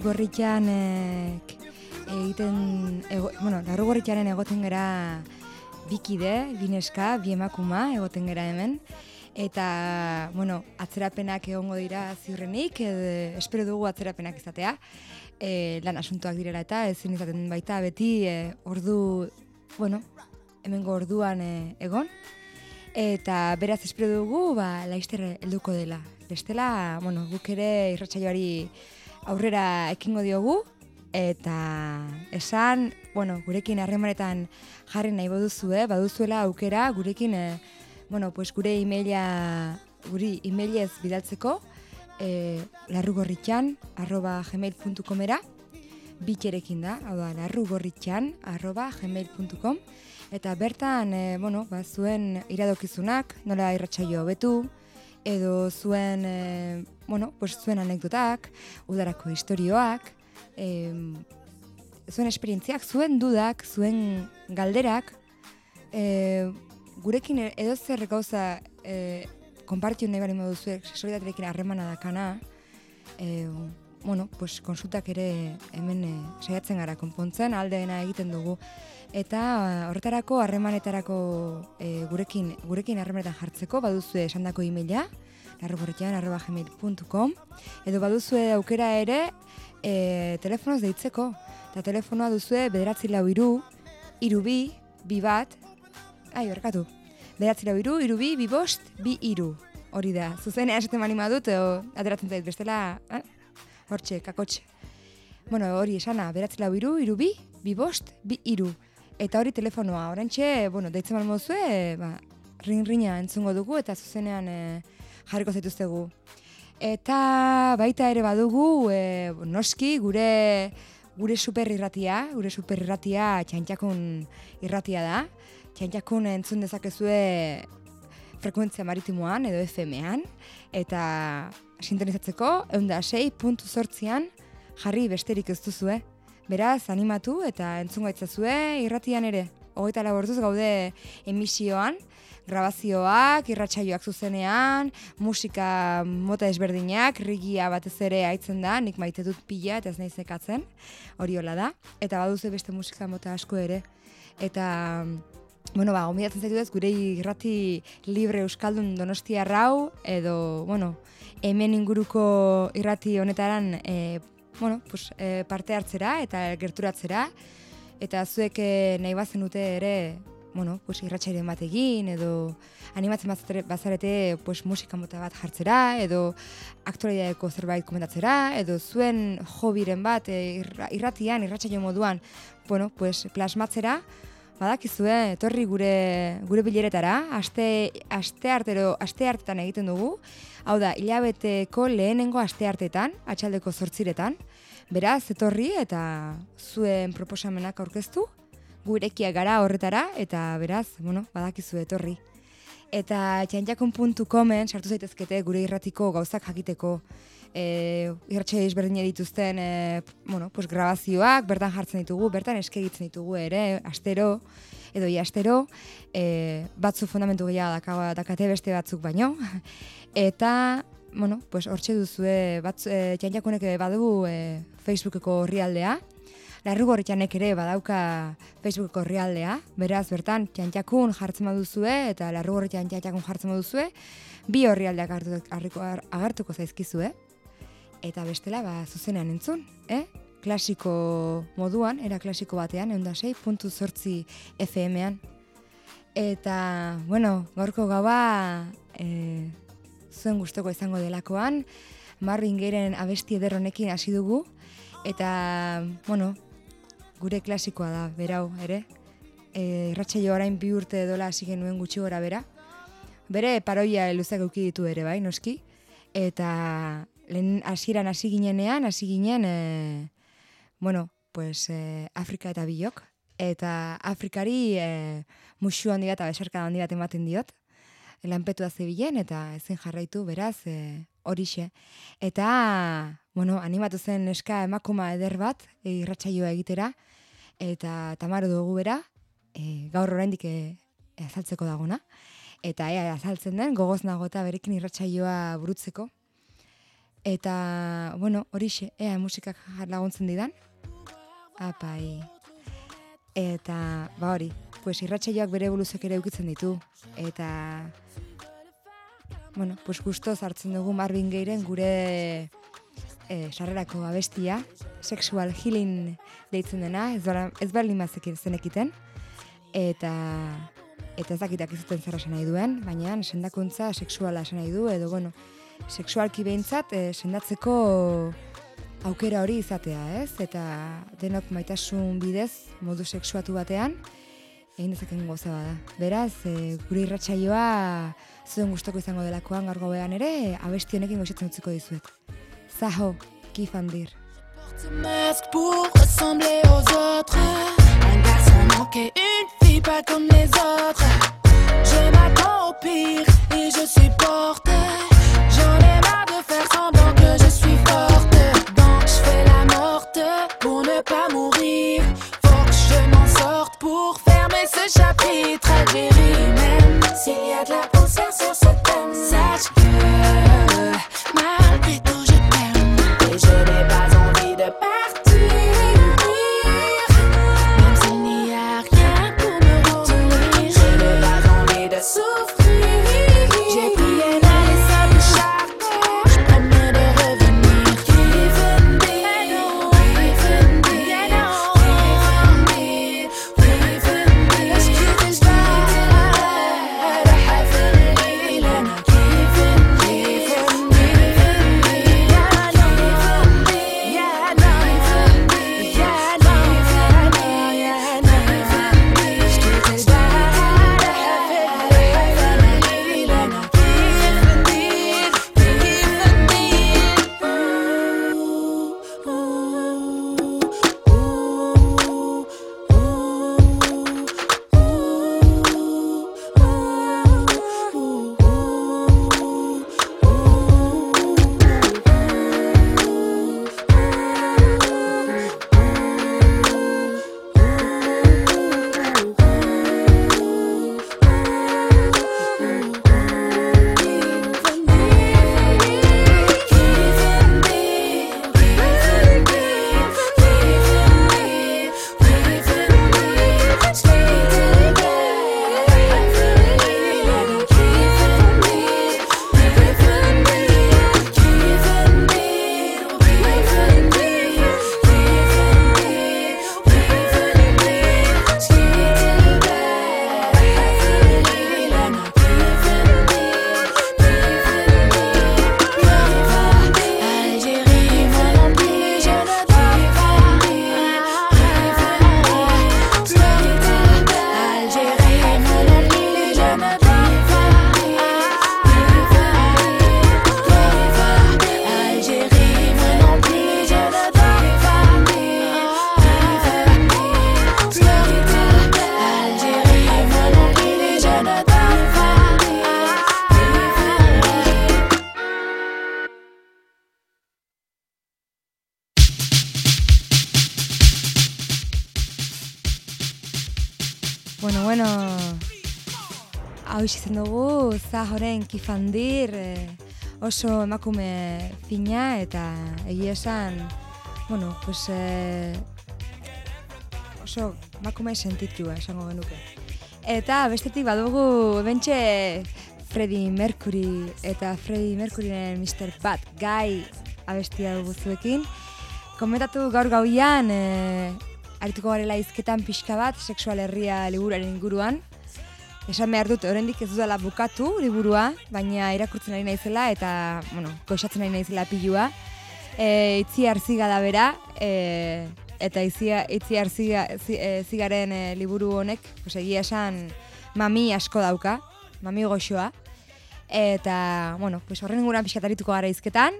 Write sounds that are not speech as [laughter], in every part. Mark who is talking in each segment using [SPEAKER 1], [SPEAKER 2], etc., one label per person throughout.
[SPEAKER 1] gorritxan egiten, ego, bueno, larru gorritxaren egoten gara bikide, bineska, bi emakuma egoten gara hemen. Eta, bueno, atzerapenak egongo dira ziurrenik, edo, espero dugu atzerapenak izatea. E, lan asuntoak direla eta ezin izaten baita beti e, ordu, bueno, hemengo orduan e, egon. Eta beraz espero dugu, ba, laizter helduko dela. Bestela, bueno, guk ere irratsaioari aurrera ekingo diogu, eta esan, bueno, gurekin harremanetan jarri nahi baduzu, eh? baduzuela aukera gurekin, eh, bueno, pues gure emaila, guri emailez bidaltzeko, eh, larrugorritxan, arroba gmail.comera, bitxerekin da, hau da, larrugorritxan, arroba gmail.com, eta bertan, eh, bueno, ba, zuen iradokizunak, nola irratsaio betu, edo zuen, eh, bueno, pues zuen anekdotak, udarako historioak, e, zuen esperientziak, zuen dudak, zuen galderak, e, gurekin edo zer gauza e, konpartio nahi bari modu zuek, solidaterekin harremana dakana, e, bueno, pues, konsultak ere hemen e, saiatzen gara konpontzen, aldeena egiten dugu. Eta horretarako harremanetarako e, gurekin gurekin harremanetan jartzeko baduzu esandako e-maila larroborretan.com edo baduzue aukera ere e, telefonoz deitzeko. Eta telefonoa duzue bederatzi lau iru, iru bi, bat, ai, berkatu, bederatzi lau iru, iru bi, bost, bi iru. Hori da, zuzen esaten mani madut, o, ateratzen zait, bestela, eh? hortxe, kakotxe. Bueno, hori esana, bederatzi lau iru, iru bi, bi bost, bi iru. Eta hori telefonoa, orantxe, bueno, deitzen mal mozue, ba, ring-ringa entzungo dugu, eta zuzenean e, jarriko zaituztegu. Eta baita ere badugu, e, noski, gure gure super irratia, gure super irratia txantxakun irratia da. Txantxakun entzun dezakezue frekuentzia maritimoan edo FM-ean. Eta sintonizatzeko, eunda sei puntu sortzian jarri besterik ez duzue. Beraz, animatu eta entzun gaitzazue irratian ere. Hogeita laborduz gaude emisioan, grabazioak, irratsaioak zuzenean, musika mota ezberdinak, rigia batez ere aitzen da, nik maite dut pila eta ez nahi zekatzen, hori hola da. Eta baduze beste musika mota asko ere. Eta, bueno, ba, gomidatzen zaitu ez, gure irrati libre euskaldun donostia rau, edo, bueno, hemen inguruko irrati honetaran, e, bueno, pues, e, parte hartzera eta gerturatzera, eta zuek eh, nahi bazen dute ere, bueno, pues irratsaire bat egin edo animatzen bazarete pues musika mota bat jartzera edo aktualitateko zerbait komentatzera edo zuen hobiren bat e, irratian irratsaio moduan, bueno, pues plasmatzera badakizue etorri gure gure bileretara, aste aste artero aste hartetan egiten dugu. Hau da, ilabeteko lehenengo aste hartetan, atxaldeko 8 Beraz, etorri eta zuen proposamenak aurkeztu gurekia gara horretara, eta beraz, bueno, badakizu etorri. Eta txantxakon.comen sartu zaitezkete gure irratiko gauzak jakiteko e, irratxe izberdin dituzten e, bueno, pues, grabazioak, bertan jartzen ditugu, bertan eskegitzen ditugu ere, astero, edo astero, e, batzu fundamentu gehiago dakate beste batzuk baino. [laughs] Eta, bueno, pues, hortxe duzue, batzu, e, txantxakonek badugu e, Facebookeko horrialdea, Larrugorritxanek ere badauka Facebookeko herrialdea, beraz bertan txantxakun jartzen baduzue eta larrugorritxan txantxakun jartzen baduzue, bi horrialdeak agartuko zaizkizue. Eta bestela, ba, zuzenean entzun, eh? Klasiko moduan, era klasiko batean, egun da puntu sortzi FM-ean. Eta, bueno, gaurko gaba e, zuen gustoko izango delakoan, Marvin Geren abesti ederronekin hasi dugu, eta, bueno, gure klasikoa da, berau, ere. E, Ratxaio orain bi urte dola hasi genuen gutxi gora bera. Bere paroia luzak euki ditu ere, bai, noski. Eta lehen hasieran hasi ginenean, hasi ginen, e, bueno, pues, e, Afrika eta bilok. Eta Afrikari e, musu handi bat, besarka handi bat ematen diot. Lanpetu da zebilen eta ezin jarraitu, beraz, e, horixe. Eta, bueno, animatu zen eska emakuma eder bat, e, irratsaioa egitera, eta tamaro dugu bera, e, gaur oraindik e, azaltzeko dagona, eta ea azaltzen den, gogoz nago eta berekin irratsaioa burutzeko.
[SPEAKER 2] Eta, bueno, horixe, ea musikak laguntzen didan. Apai. Eta, ba hori, pues irratsaioak bere evoluzioak ere ukitzen ditu. Eta, bueno, pues gustoz hartzen dugu Marvin Gayren gure e, sarrerako abestia, sexual healing deitzen dena, ez, bala, ez baldin zenekiten. Eta, eta ez dakitak izuten zer nahi duen, baina sendakuntza sexuala esan nahi du, edo, bueno, sexualki behintzat e, sendatzeko aukera hori izatea, ez? Eta denok maitasun bidez, modu sexuatu batean, egin dezaken goza bada. Beraz, e, gure irratsaioa zuen gustoko izango delakoan gaur gobean ere, abesti honekin goxatzen utziko dizuet. Zaho, kifandir. masque pour ressembler aux autres. Un garçon manqué, une fille pas comme les autres. Je m'attends au pire et je supporte. Faire semblant que je suis forte. Donc je fais la morte pour ne pas mourir. Faut que je m'en sorte pour fermer ce chapitre. Algérie, même s'il y a de la zahoren kifandir, eh, oso emakume fina eta egia esan, bueno, pues, eh, oso emakume sentitua esango genuke. Eta bestetik badugu bentxe Freddie Mercury eta Freddie Mercuryren Mr. Bad Guy abestia dugu zuekin. Komentatu gaur gauian, e, arituko garela izketan pixka bat, sexual herria liburuaren inguruan. Esan behar dut, oraindik ez dudala bukatu liburua, baina irakurtzen ari naizela eta, bueno, goxatzen ari naizela pilua. E, itzi arziga da bera, e, eta itzia, itzi arziga, zi, e, zigaren e, liburu honek, pues, egia esan mami asko dauka, mami goxoa. Eta, bueno, pues, horren inguruan pixka arituko gara izketan.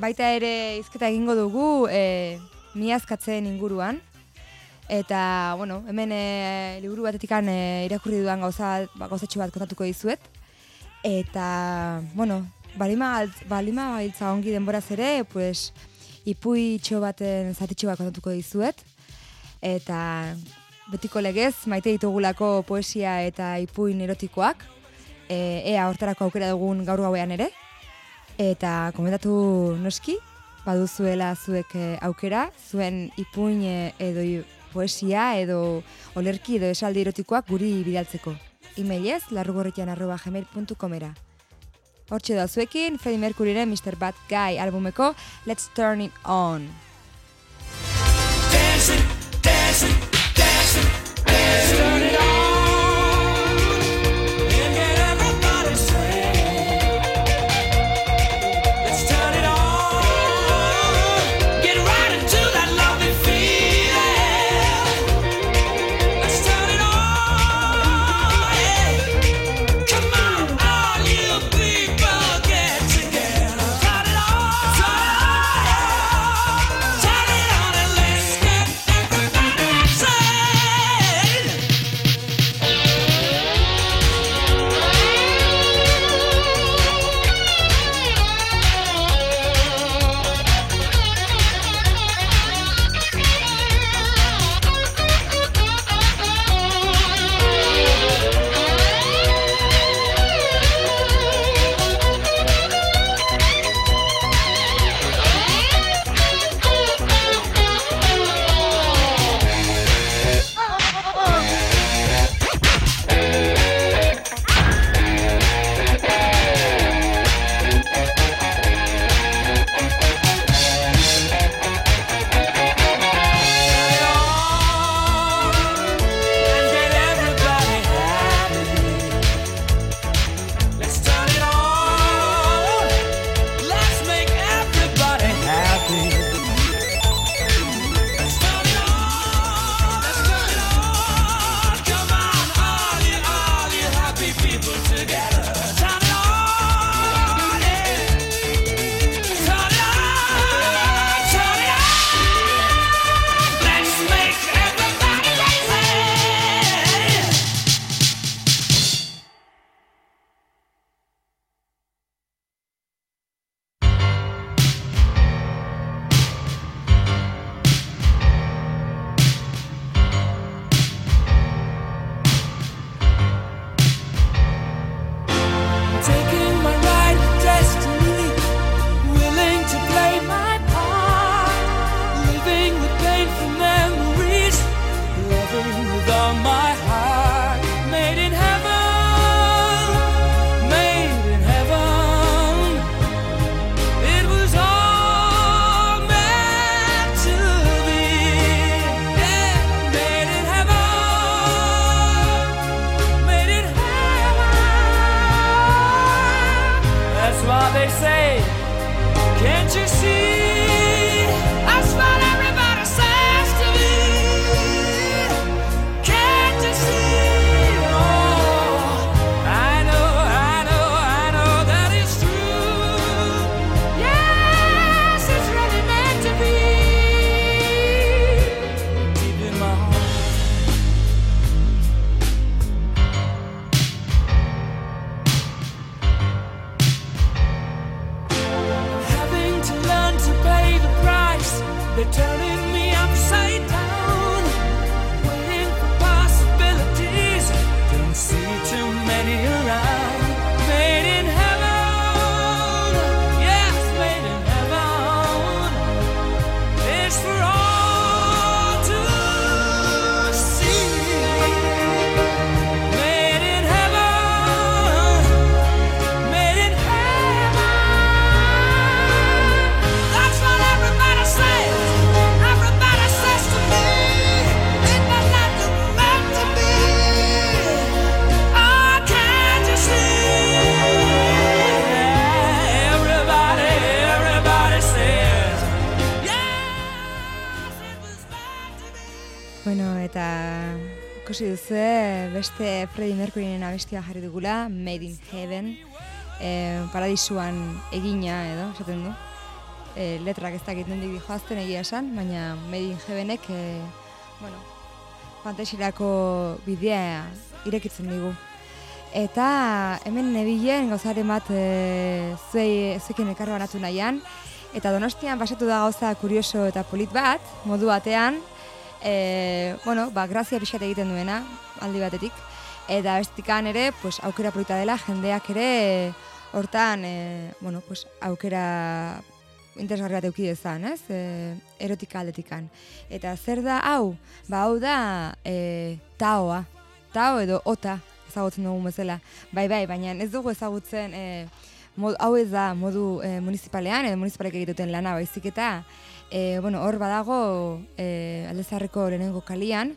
[SPEAKER 2] Baita ere izketa egingo dugu e, miazkatzen inguruan. Eta, bueno, hemen e, liburu batetik e, irakurri dudan gauza, ba, gauzatxo bat kontatuko dizuet. Eta, bueno, balima, balima gailtza ongi denboraz ere, pues, ipuitxo baten zatitxo bat kontatuko dizuet. Eta, betiko legez, maite ditugulako poesia eta ipuin erotikoak. E, ea hortarako aukera dugun gaur gauean ere.
[SPEAKER 3] Eta komentatu noski, baduzuela zuek eh, aukera, zuen ipuin eh, edo poesia edo olerki edo esaldi erotikoak guri bidaltzeko. Emailez, larrugorritian arroba gmail.comera. Hortxe da zuekin, Freddie Mercuryren Mr. Bad Guy albumeko Let's Turn It On. Dancing, dancing, dancing, dancing, turn it on. beste Freddie Mercuryren abestia jarri dugula, Made in Heaven, e, paradisuan egina edo, esaten du. E, letrak ez dakit nendik joazten egia esan, baina Made in Heavenek, e, bueno, fantasirako bidea irekitzen digu. Eta hemen nebilen gauzaren bat e, zuei, zuekin ekarro banatu nahian, eta donostian pasatu da gauza kurioso eta polit bat, modu batean, e, bueno, ba, grazia pixat egiten duena, aldi batetik. Eta bestikan ere, pues, aukera polita dela, jendeak ere
[SPEAKER 1] hortan, e, bueno, pues, aukera interesgarri bat eukide dezan, ez? E, erotika aldetikan. Eta zer da hau? Ba, hau da e, taoa. Tao edo ota ezagutzen dugu bezala. Bai, bai, baina ez dugu ezagutzen e, mod, hau ez da modu e, municipalean edo municipalek egituten lana baizik eta e, bueno, hor badago e, aldezarreko lehenengo kalian,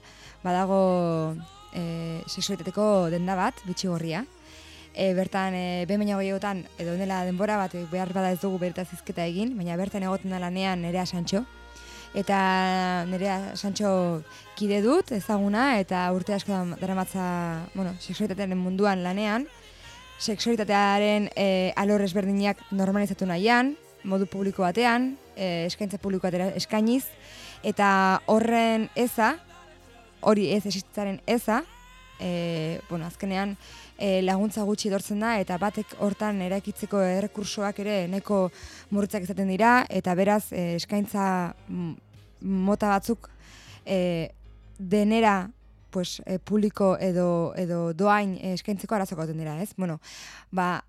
[SPEAKER 1] badago e, seksualitateko denda bat, bitxigorria. E, bertan, e, behin baina goiegotan, edo dela denbora bat, behar bada ez dugu berta zizketa egin, baina bertan egoten da lanean nerea Sancho. Eta nerea Sancho kide dut ezaguna, eta urte asko dara matza, bueno, seksualitatearen munduan lanean. Seksualitatearen e, alor ezberdinak normalizatu nahian, modu publiko batean, e, eskaintza publiko batera eskainiz, eta horren eza, hori ez esitzaren eza, e, bueno, azkenean e, laguntza gutxi dortzen da eta batek hortan eraikitzeko errekursoak ere neko murritzak izaten dira eta beraz e, eskaintza mota batzuk e, denera pues, e, publiko edo, edo doain eskaintzeko arazoko dira, ez? Bueno, ba,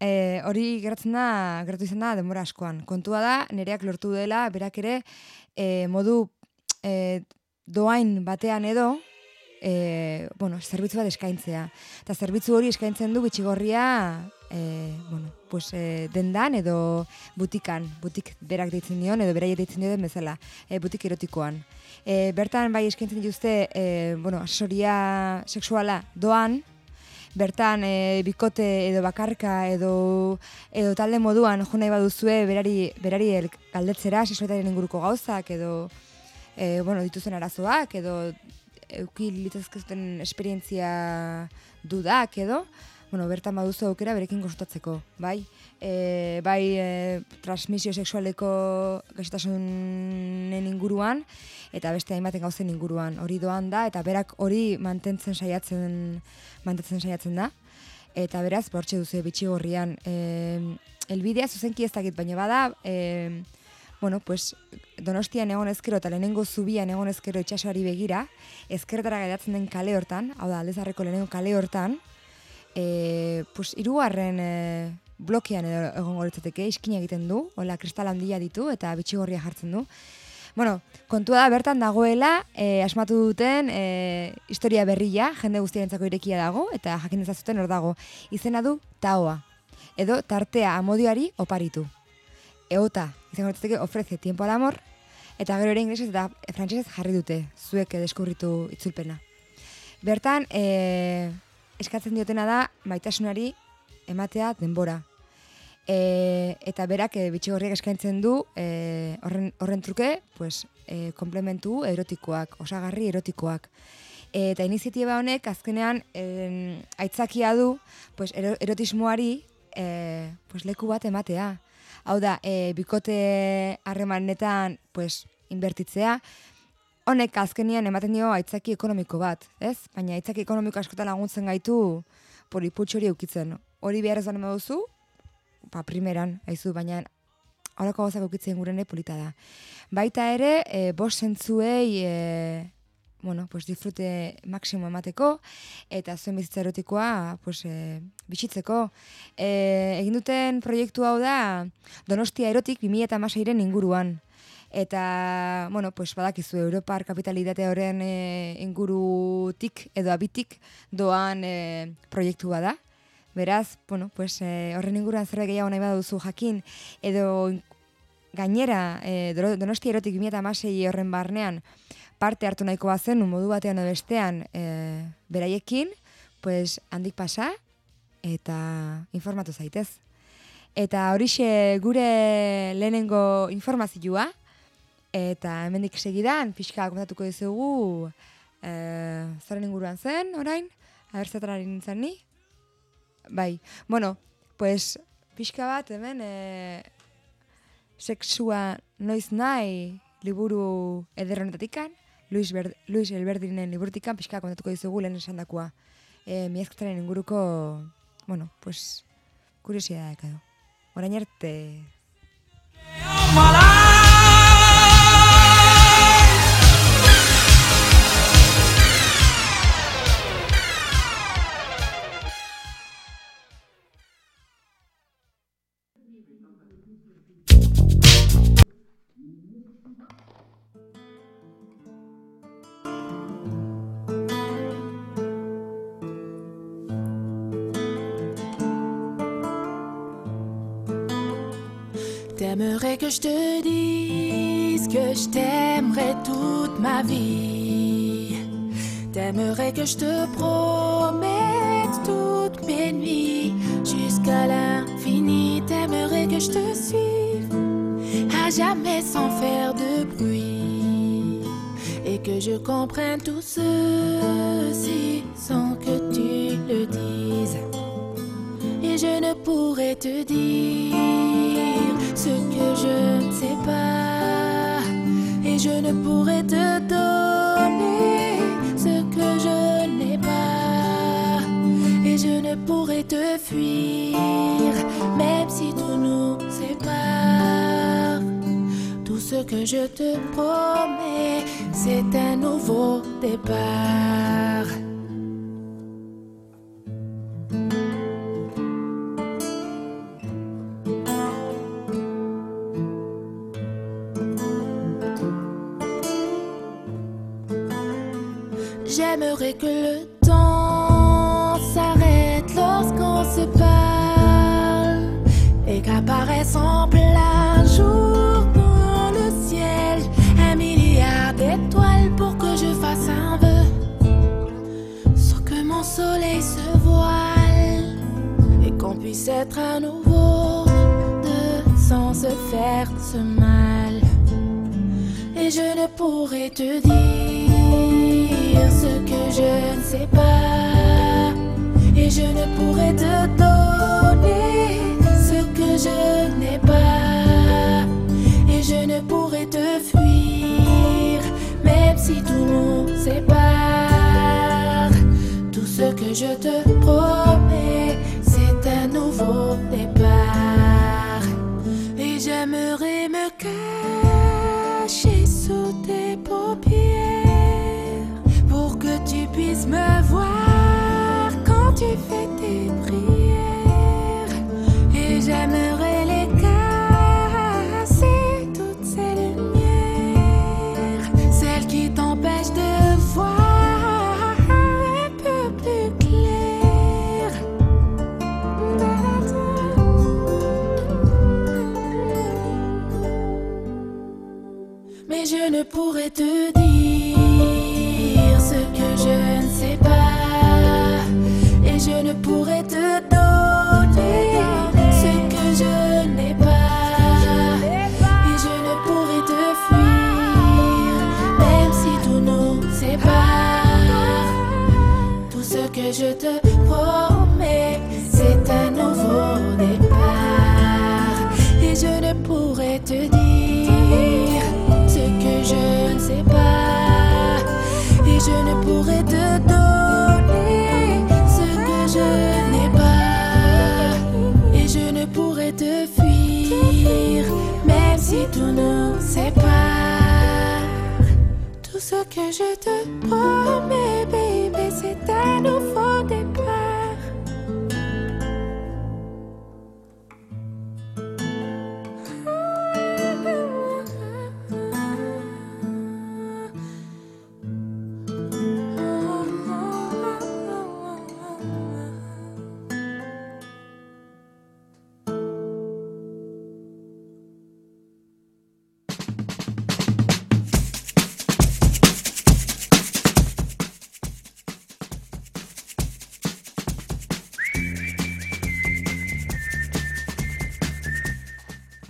[SPEAKER 1] e, hori geratzen da, geratu izan da denbora askoan. Kontua da, nereak lortu dela, berak ere, e, modu e, doain batean edo, e, bueno, zerbitzu bat eskaintzea. Eta zerbitzu hori eskaintzen du bitxigorria e, bueno, pues, e, dendan edo butikan, butik berak deitzen dion edo beraia deitzen dion bezala, e, butik erotikoan. E, bertan bai eskaintzen dituzte e, bueno, asesoria sexuala doan, bertan e, bikote edo bakarka edo edo talde moduan jo nahi baduzue berari berari galdetzera sexualitatearen inguruko gauzak edo e, bueno, dituzen arazoak edo euki litzazkezten esperientzia dudak edo, bueno, bertan baduzu aukera berekin konsultatzeko, bai? E, bai e, transmisio sexualeko gaitasunen inguruan eta beste hainbaten gauzen inguruan. Hori doan da eta berak hori mantentzen saiatzen mantentzen saiatzen da. Eta beraz, bortxe duzu bitxigorrian, e, elbidea zuzenki ez dakit, baina bada, e, bueno, pues, donostian egon ezkero eta lehenengo zubian egon ezkero itxasoari begira, ezkertara gaidatzen den kale hortan, hau da, aldezarreko lehenengo kale hortan, e, pues, irugarren e, blokean edo egon goritzateke, iskin egiten du, hola, kristal handia ditu eta bitxigorria jartzen du. Bueno, kontua da bertan dagoela, e, asmatu duten e, historia berria, jende guztiarentzako irekia dago, eta jakin dezazuten hor dago. Izena du taoa, edo tartea amodioari oparitu eota, izango ditzake, ofrece tiempo al amor, eta gero ere inglesez eta frantsesez jarri dute, zuek deskurritu itzulpena. Bertan, e, eskatzen diotena da, maitasunari ematea denbora. E, eta berak e, bitxigorriak eskaintzen du e, horren, horren truke pues, e, komplementu erotikoak, osagarri erotikoak. E, eta iniziatiba honek azkenean e, aitzakia du pues, erotismoari e, pues, leku bat ematea. Hau da, e, bikote harremanetan, pues, inbertitzea, honek azkenian ematen dio aitzaki ekonomiko bat, ez? Baina aitzaki ekonomiko askotan laguntzen gaitu poli hori eukitzen. Hori behar ez baina duzu, pa, ba, primeran, haizu, baina horako gauzak eukitzen gurene polita da. Baita ere, e, bost zentzuei, e, bueno, pues disfrute máximo emateko eta zuen bizitza erotikoa pues, e, bizitzeko. E, egin duten proiektu hau da Donostia Erotik 2016ren inguruan. Eta, bueno, pues badakizu Europar kapitalitate horren e, ingurutik edo abitik doan e, proiektu bada. Beraz, bueno, pues, e, horren inguruan zerbait gehiago nahi baduzu jakin edo gainera e, Donostia Erotik 2016 horren barnean parte hartu nahiko bazen, modu batean edo bestean e, beraiekin, pues handik pasa eta informatu zaitez. Eta horixe gure lehenengo informazioa, eta hemendik segidan, pixka komentatuko dizugu, e, zaren inguruan zen, orain, abertzatararen nintzen ni. Bai, bueno, pues, pixka bat, hemen, e, sexua noiz nahi liburu ederronetatikan, Luis, Ber Luis Elberdinen liburtikan pixka kontatuko dizugu lehen esan dakoa. E, inguruko, bueno, pues, kuriosia da ekado. Horain arte...
[SPEAKER 2] que je te dise que je t'aimerais toute ma vie. T'aimerais que je te promette toutes mes nuits jusqu'à l'infini. T'aimerais que je te suive à jamais sans faire de bruit. Et que je comprenne tout ceci sans que tu le dises. Et je ne pourrais te dire ce que je ne sais pas. Et je ne pourrais te donner ce que je n'ai pas. Et je ne pourrais te fuir, même si tout nous sépare. Tout ce que je te promets, c'est un nouveau départ. Je te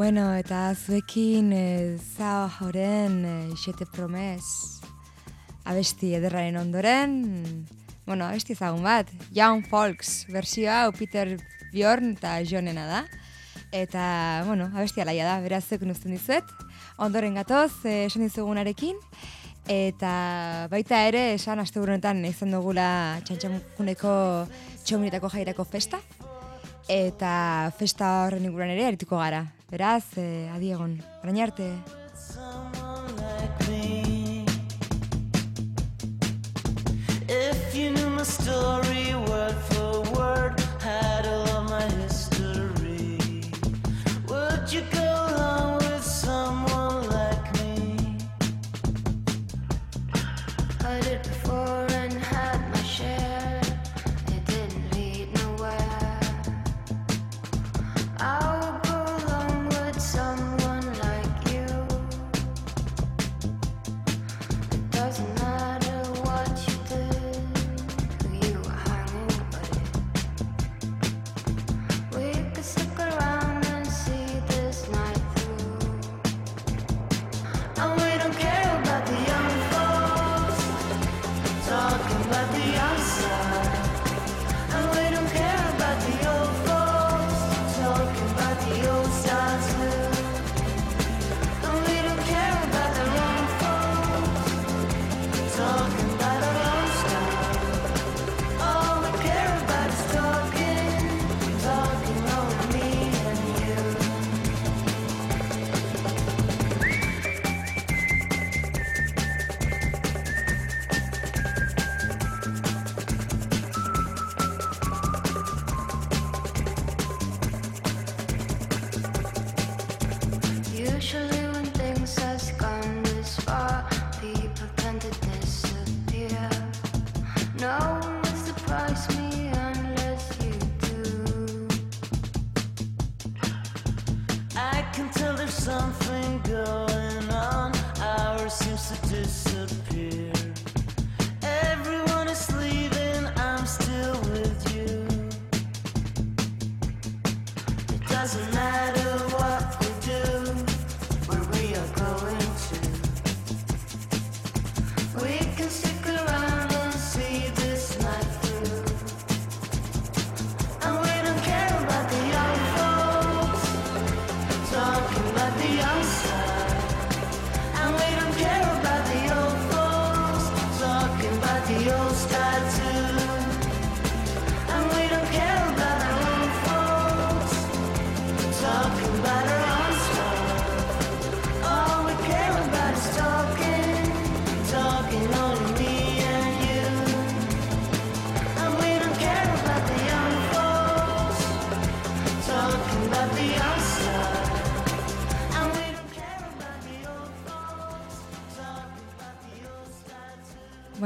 [SPEAKER 1] Bueno, eta zuekin e, zao joren e, xete promes abesti ederraren ondoren, bueno, abesti ezagun bat, Young Folks, versioa Peter Bjorn eta Jonena da. Eta, bueno, abesti alaia da, beraz zuekin uzten dizuet. Ondoren gatoz, e, esan dizugunarekin. Eta baita ere, esan asteburunetan izan dugula txantxamuneko txominetako jairako festa. Eta festa horren inguruan ere arituko gara. Beraz, eh, adi egon. Orain arte.
[SPEAKER 4] If you knew my story word for word, had all of my history, would you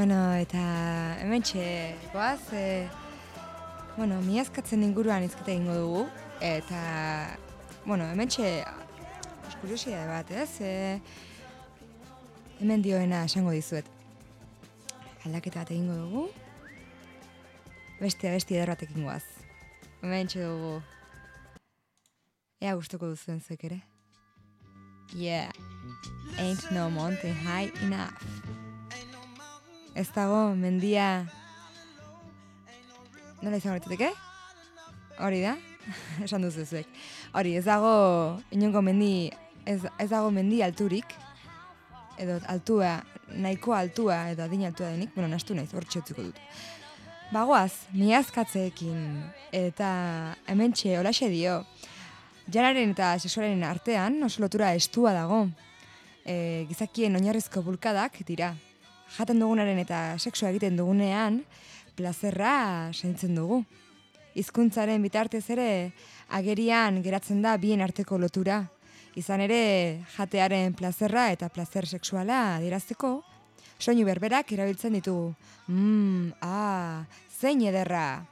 [SPEAKER 1] Bueno, eta hemen txe, goaz, e, bueno, miazkatzen inguruan izketa egingo dugu, eta, bueno, hemen txe, kuriosidade bat, ez? E, hemen dioena esango dizuet. Aldaketa bat egingo dugu, beste beste eder batekin goaz. Hemen txe dugu, ea gustuko duzuen zuek ere. Yeah, ain't no mountain high enough. Ez dago mendia... Nola izango litzateke? Hori da? [laughs] Esan duzu zuek. Hori, ez dago inongo mendi... Ez, ez dago mendi alturik, edo altua, nahiko altua, edo adin altua denik, bueno, nastu naiz, hor txotziko dut. Bagoaz, miazkatzeekin, eta hementxe olaxe dio, janaren eta sexualaren artean oso lotura estua dago. E, gizakien oinarrizko bulkadak dira. Jaten dugunaren eta sexua egiten dugunean, plazerra zaintzen dugu. Hizkuntzaren bitartez ere, agerian geratzen da bien arteko lotura. Izan ere, jatearen plazerra eta plazer sexuala adierazteko, soinu berberak erabiltzen ditugu. Mmm, ah, zein ederra!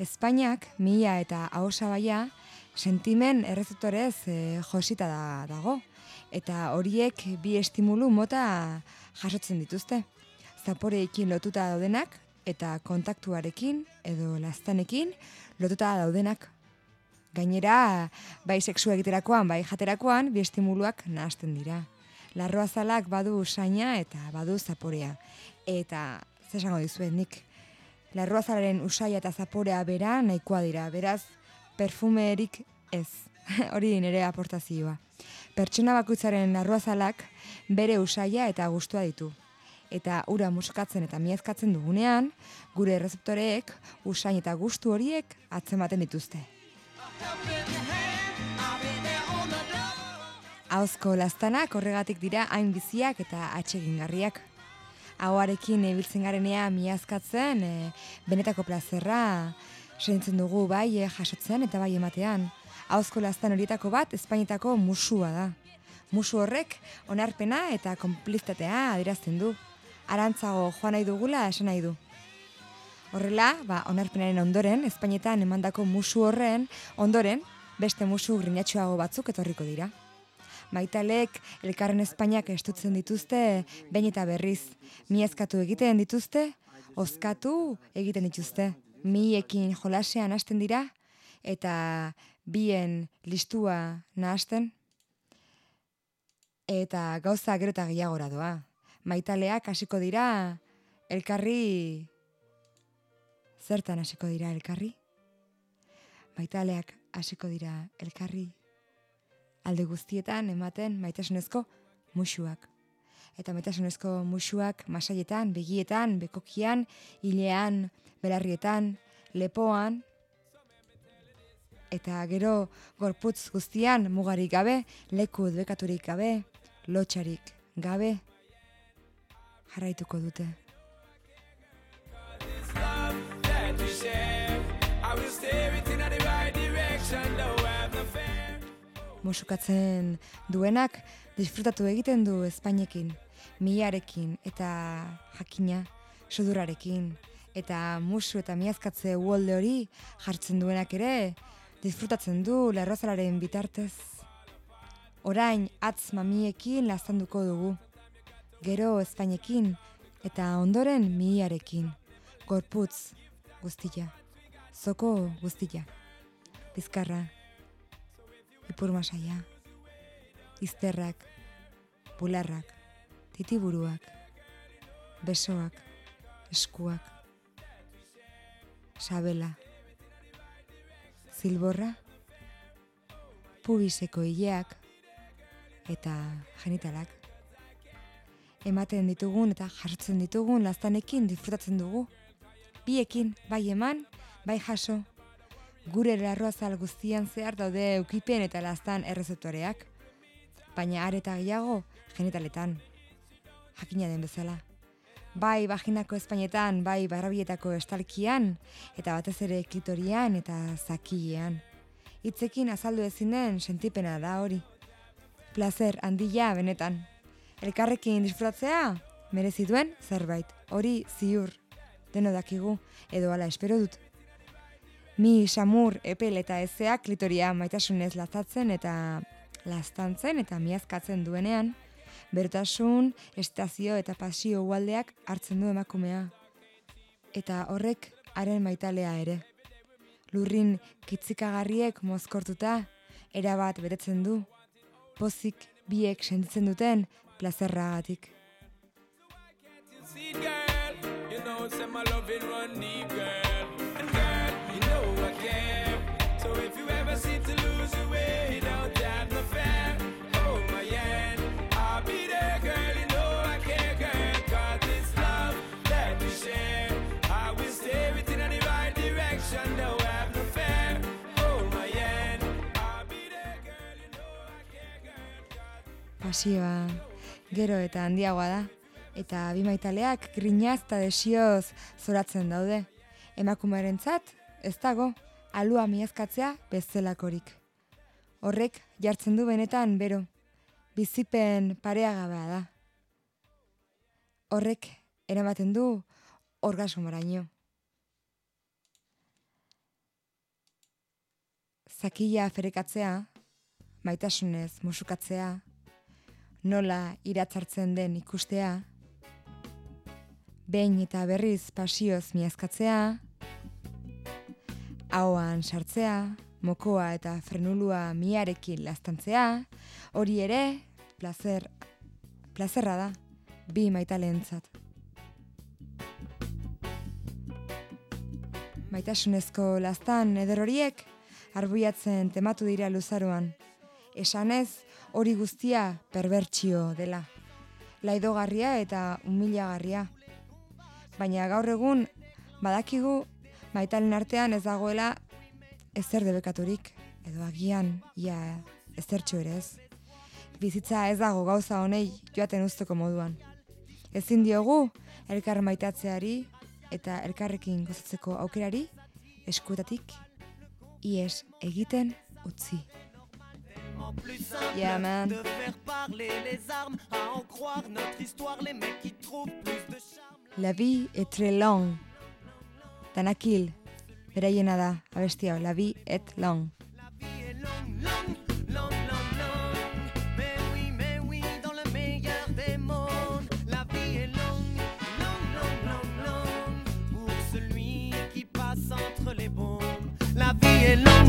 [SPEAKER 1] Espainiak, mila eta ahosabaia, sentimen errezutorez e, josita da, dago. Eta horiek bi estimulu mota jasotzen dituzte. Zaporeekin lotuta daudenak eta kontaktuarekin edo lastanekin lotuta daudenak. Gainera, bai sexua egiterakoan, bai jaterakoan, bi estimuluak nahasten dira. Larroazalak badu usaina eta badu zaporea. Eta, zer esango dizuet nik, larroazalaren usaia eta zaporea bera nahikoa dira. Beraz, perfumerik ez. [laughs] Hori nire aportazioa. Pertsona bakoitzaren larroazalak bere usaia eta gustua ditu. Eta ura musukatzen eta miezkatzen dugunean, gure errezeptoreek usain eta gustu horiek atzematen dituzte. Hauzko lastanak horregatik dira hain biziak eta atsegingarriak. Ahoarekin ibiltzen garenea miazkatzen, e, benetako plazerra seintzen dugu bai e, jasotzen eta bai ematean. Hauzko lastan horietako bat Espainetako musua da. Musu horrek onarpena eta konpliztatea adirazten du. Arantzago joan nahi dugula esan nahi du. Horrela, ba, onarpenaren ondoren, Espainetan emandako musu horren, ondoren, beste musu grinatxoago batzuk etorriko dira. Maitalek elkarren Espainiak estutzen dituzte, behin eta berriz, miezkatu egiten dituzte, ozkatu egiten dituzte. Miekin jolasean hasten dira, eta bien listua nahasten, eta gauza gero eta gehiagora doa. Maitaleak hasiko dira elkarri zertan hasiko dira elkarri? Maitaleak hasiko dira elkarri alde guztietan ematen maitasunezko musuak. Eta maitasunezko musuak masaietan, begietan, bekokian, hilean, belarrietan, lepoan, eta gero gorputz guztian mugarik gabe, leku debekaturik gabe, lotxarik gabe, jarraituko dute. musukatzen duenak disfrutatu egiten du Espainekin, milarekin eta jakina, sudurarekin, Eta musu eta miazkatze uolde hori jartzen duenak ere, disfrutatzen du lerrozalaren bitartez. Orain atz mamiekin lastanduko dugu. Gero espainekin eta ondoren mihiarekin. Gorputz guztia. Zoko guztia. Bizkarra. Ipur masaia. Izterrak. Bularrak. Titiburuak. Besoak. Eskuak. Sabela. Zilborra. Pubiseko hileak eta genitalak. Ematen ditugun eta jartzen ditugun lastanekin disfrutatzen dugu. Biekin, bai eman, bai jaso. Gure larroazal guztian zehar daude eukipen eta lastan errezeptoreak. Baina areta gehiago genitaletan. Jakina den bezala. Bai vaginako espainetan, bai barrabietako estalkian, eta batez ere klitorian eta zakilean. Hitzekin azaldu ezin den sentipena da hori placer handia benetan. Elkarrekin disfrutatzea, merezi duen zerbait. Hori ziur, deno dakigu, edo ala espero dut. Mi, samur, epel eta ezeak klitoria maitasunez lastatzen eta lastantzen eta miazkatzen duenean, bertasun, estazio eta pasio ualdeak hartzen du emakumea. Eta horrek haren maitalea ere. Lurrin kitzikagarriek mozkortuta, erabat betetzen du, pozik biek sentitzen duten plazerragatik.
[SPEAKER 5] You know,
[SPEAKER 1] Pasioa gero eta handiagoa da. Eta bi maitaleak grinaz eta desioz zoratzen daude. Emakumearentzat ez dago alua miazkatzea bezelakorik. Horrek jartzen du benetan bero. Bizipen pareagabea da. Horrek eramaten du orgasmaraino. Zakila ferekatzea, maitasunez musukatzea, nola iratzartzen den ikustea, behin eta berriz pasioz miazkatzea, ahoan sartzea, mokoa eta frenulua miarekin lastantzea, hori ere, plazer, plazerra da, bi maitaleentzat. Maitasunezko lastan eder horiek, arbuiatzen tematu dira luzaroan. Esanez, hori guztia perbertsio dela. Laidogarria eta humilagarria. Baina gaur egun badakigu maitalen artean ez dagoela ezer debekaturik edo agian ia ezertxo ere ez. Bizitza ez dago gauza honei joaten usteko moduan. Ezin diogu elkar maitatzeari eta elkarrekin gozatzeko aukerari eskuetatik ies egiten utzi.
[SPEAKER 4] Plus simple
[SPEAKER 1] Yeah, man.
[SPEAKER 4] de faire parler les armes, à en croire notre histoire, les mecs qui trouvent plus de charme.
[SPEAKER 1] La vie est très longue. Danakil, beraiena da, abestia, la vie est longue.
[SPEAKER 4] La vie est longue, longue, longue, longue, longue. Mais oui, mais oui, dans le meilleur des mondes. La vie est longue, longue, longue, longue, longue. Pour celui qui passe entre les bombes. La vie est longue,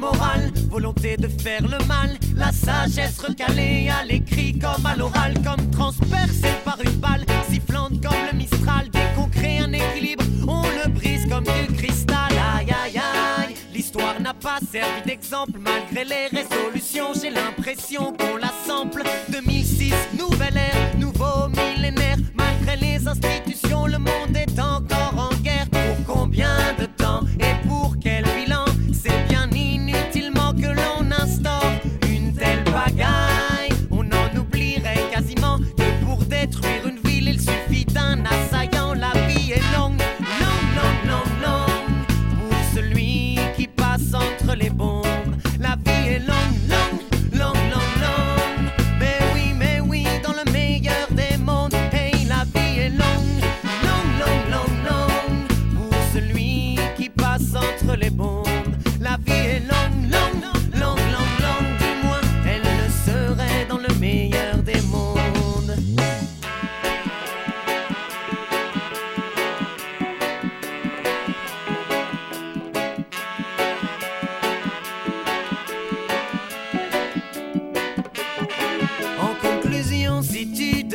[SPEAKER 4] morale, volonté de faire le mal, la sagesse recalée à l'écrit comme à l'oral, comme transpercée par une balle, sifflante comme le Mistral. Dès qu'on crée un équilibre, on le brise comme du cristal. Aïe aïe aïe, l'histoire n'a pas servi d'exemple malgré les résolutions. J'ai l'impression qu'on la sample. 2006, nouvelle ère, nouveau millénaire. Malgré les institutions, le monde est encore en guerre. Pour combien de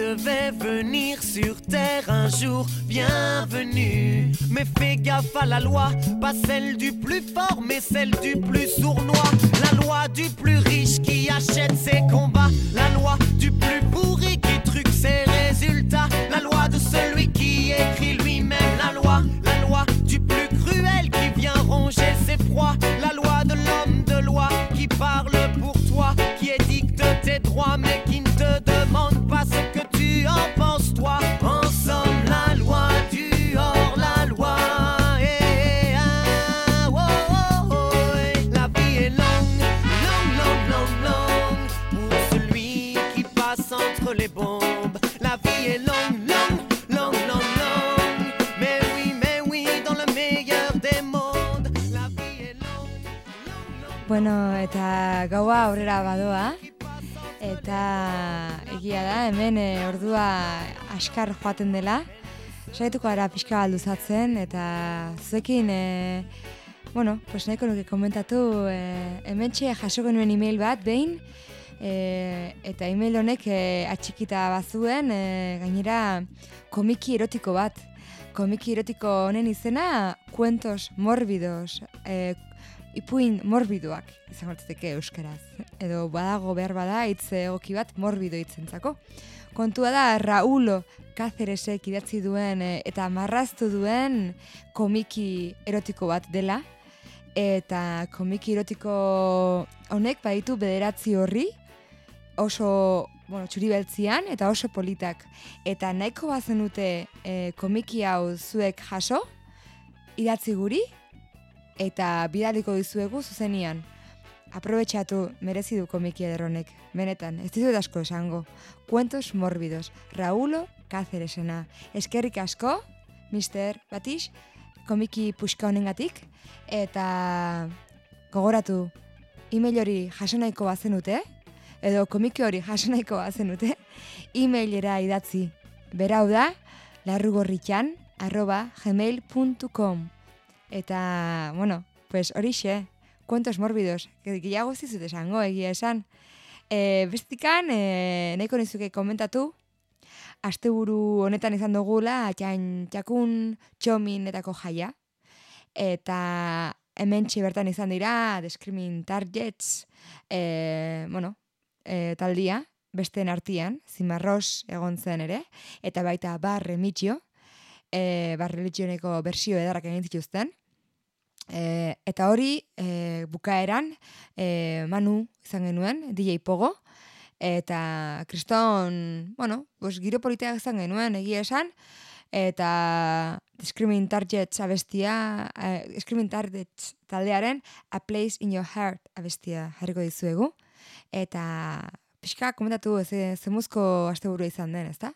[SPEAKER 4] devais venir sur terre un jour, bienvenue. Mais fais gaffe à la loi, pas celle du plus fort, mais celle du plus sournois. La loi du plus riche qui achète ses combats, la loi du plus pourri qui truque ses résultats, la loi de celui qui écrit lui-même la loi,
[SPEAKER 1] eta gaua aurrera badoa, eta egia da, hemen e, ordua askar joaten dela, saietuko gara pixka bat luzatzen, eta zuekin, e, bueno, pues nahiko nuke komentatu, e, hemen jaso genuen email bat, behin, e, eta email honek e, atxikita bazuen, e, gainera komiki erotiko bat. Komiki erotiko honen izena, kuentos morbidos, e, ipuin morbidoak izango litzateke euskaraz. Edo badago behar bada hitz egoki bat morbido hitzentzako. Kontua da Raulo Cáceresek idatzi duen e, eta marraztu duen komiki erotiko bat dela. Eta komiki erotiko honek baditu bederatzi horri oso bueno, txuri beltzian eta oso politak. Eta nahiko bazenute e, komiki hau zuek jaso, idatzi guri, eta bidaliko dizuegu zuzenian. Aprobetxatu, merezi du komiki eder honek. Benetan, ez dizut asko esango. Cuentos morbidos. Raulo Cáceresena. Eskerrik asko, Mr. Batix, komiki puxka honengatik. Eta gogoratu, email hori jaso nahiko bazenute, edo komiki hori jaso nahiko bazenute, emailera idatzi. Berau da, larrugorritxan, arroba gmail.com. Eta, bueno, pues horixe, kuentos morbidos, gehiago ez dizut esango, egia esan. E, bestikan, e, nahiko nizuke komentatu, asteburu honetan izan dugula, txain, txakun txominetako jaia. Eta hemen bertan izan dira, Discrimin Targets, e, bueno, e, taldia, besteen artian, zimarros egon zen ere, eta baita barre mitxio, e, barre mitxioneko bersio edarrak egin zituzten. E, eta hori, e, bukaeran, e, Manu izan genuen, DJ Pogo, eta kriston, bueno, bos, giro politea izan genuen, egia esan, eta Discrimin Targets abestia, eh, Discrimin Targets taldearen A Place in Your Heart abestia jarriko dizuegu. Eta pixka komentatu ze, zemuzko asteburua izan den, ezta?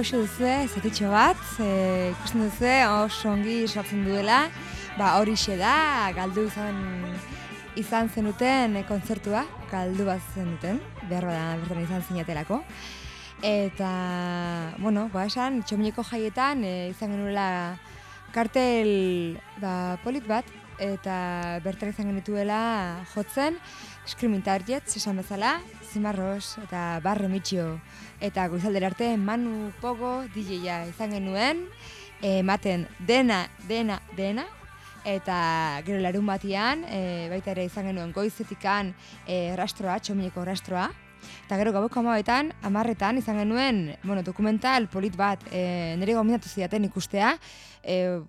[SPEAKER 1] Pues hau duzue, zatitxo bat, e, ikusten duzue oso ongi esatzen duela, ba hori da, galdu izan izan zenuten eh, kontzertua, galdu bat zenuten, behar bada bertan izan zinatelako. Eta, bueno, ba esan, txomineko jaietan e, izan genuela kartel ba, polit bat, eta bertan izan genituela jotzen, Screaming Targets, esan bezala, Zimarros eta Barre Mitxio. Eta goizaldera arte Manu Pogo DJ-a izan genuen, ematen dena, dena, dena, eta gero larun batian, e, baita ere izan genuen goizetikan e, rastroa, txomineko rastroa, eta gero gaboko amabetan, amarretan izan genuen, bueno, dokumental polit bat, e, nire gomendatu zidaten ikustea, e,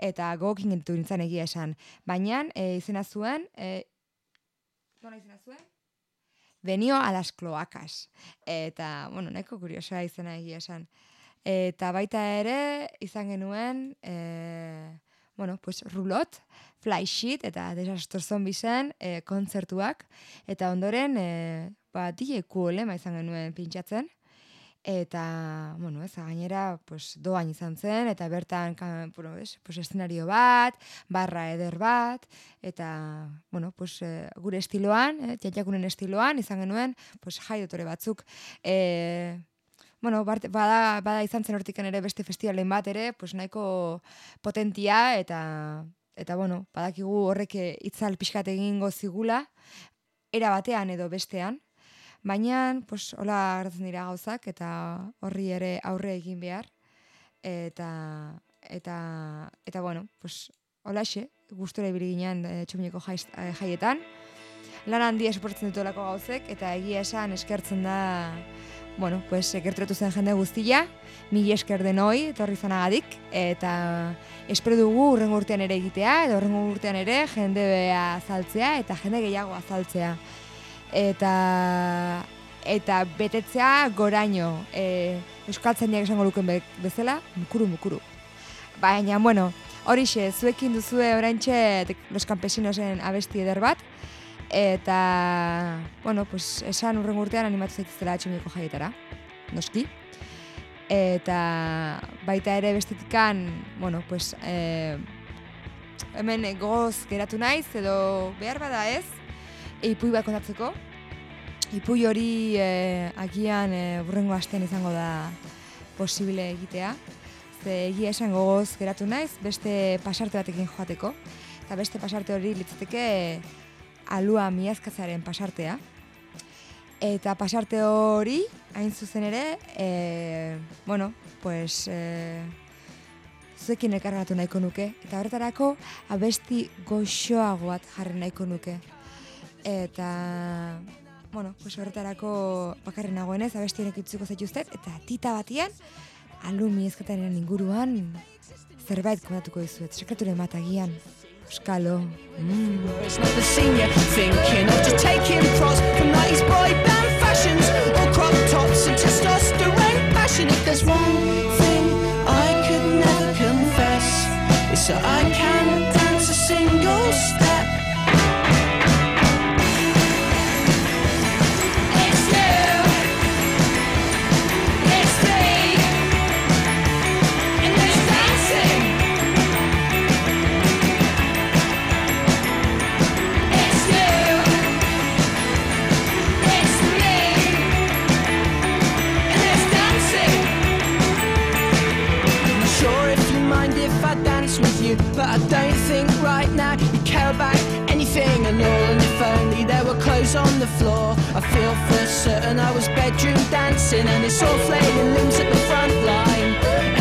[SPEAKER 1] eta gogokin gentu nintzen egia esan. Baina, e, izena zuen, e? Benio a las cloacas. Eta, bueno, nahiko kuriosoa izena egia esan. Eta baita ere, izan genuen, e, bueno, pues, rulot, fly sheet eta Disaster Zombiesen e, kontzertuak. Eta ondoren, e, ba, DJ Coolema izan genuen pintxatzen. Eta, bueno, ez, gainera, pues, doain izan zen, eta bertan, ka, bueno, ez, pues, eszenario bat, barra eder bat, eta, bueno, pues, e, gure estiloan, eh, jatjakunen estiloan, izan genuen, pues, jai dotore batzuk. E, bueno, bart, bada, bada izan zen hortikan ere beste festivalen bat ere, pues, nahiko potentia, eta, eta, bueno, badakigu horrek itzal pixkat egingo zigula, era batean edo bestean, Baina, pues, hola gertatzen dira gauzak, eta horri ere aurre egin behar. Eta, eta, eta bueno, pues, hola xe, gustora ibili ginen e, txomineko jaiz, eh, jaietan. Lan handia esportzen dutolako gauzek, eta egia esan eskertzen da, bueno, pues, ekertratu zen jende guztia, mila esker denoi, etorri zanagadik, eta espero dugu urrengo urtean ere egitea, edo urrengo urtean ere jende azaltzea, eta jende gehiago azaltzea eta eta betetzea goraino. E, Euskaltzainak esango luken be, bezala, mukuru, mukuru. Baina, bueno, horixe, zuekin duzue oraintxe Los Campesinosen abesti eder bat, eta, bueno, pues, esan urren urtean animatu zaituztela atxumiko jaietara, noski. Eta baita ere bestetikan, bueno, pues, e, hemen goz geratu naiz, edo behar bada ez, ipui bat kontatzeko. Ipui hori eh, agian eh, burrengo astean izango da posible egitea. Ze egia esan gogoz geratu naiz, beste pasarte batekin joateko. Eta beste pasarte hori litzateke alua miazkazaren pasartea. Eta pasarte hori, hain zuzen ere, e, bueno, pues, e, zuekin elkargatu nahiko nuke. Eta horretarako, abesti goxoago bat jarri nahiko nuke eta bueno, pues horretarako bakarren nagoenez abestienek itzuko zaituztet eta tita batian alumi ezketaren inguruan zerbait kontatuko dizuet, sekreturen bat agian. Euskalo. Mm.
[SPEAKER 6] It's not the senior thinking of just taking pros from 90s boy band fashions or crop tops and testosterone passion. If there's one thing I could never confess, it's that I can't dance a single step. There on the floor, I feel for certain I was bedroom dancing, and it's all flailing limbs at the front line.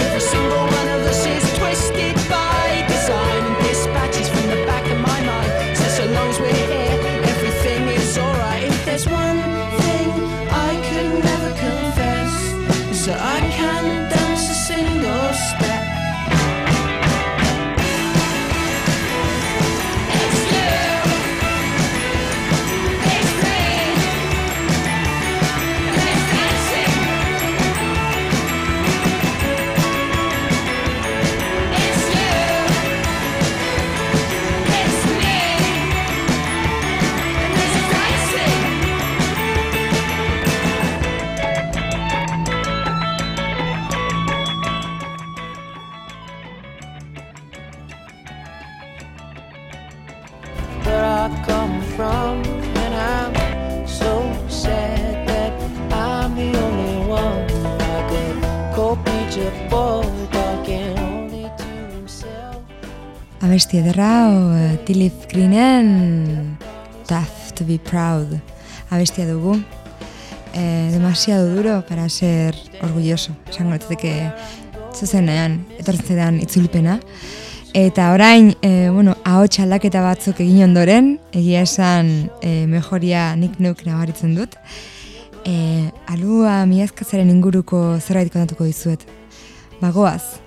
[SPEAKER 6] Every single one of us is twisted by design and dispatches from the back of my mind. So so long as we're here, everything is alright. If there's one thing I could never confess, is that I
[SPEAKER 1] Abesti ederra, o, eh, Tilip Greenen Tough to be proud abestia dugu. Eh, demasiado duro para ser orgulloso. Esango litzateke zuzenean, etortzen zaidan itzulpena. Eta orain, e, bueno, ahots aldaketa batzuk egin ondoren, egia esan e, mejoria nik neuk nabaritzen dut. E, alua miazkatzaren inguruko zerbait kontatuko dizuet. Bagoaz,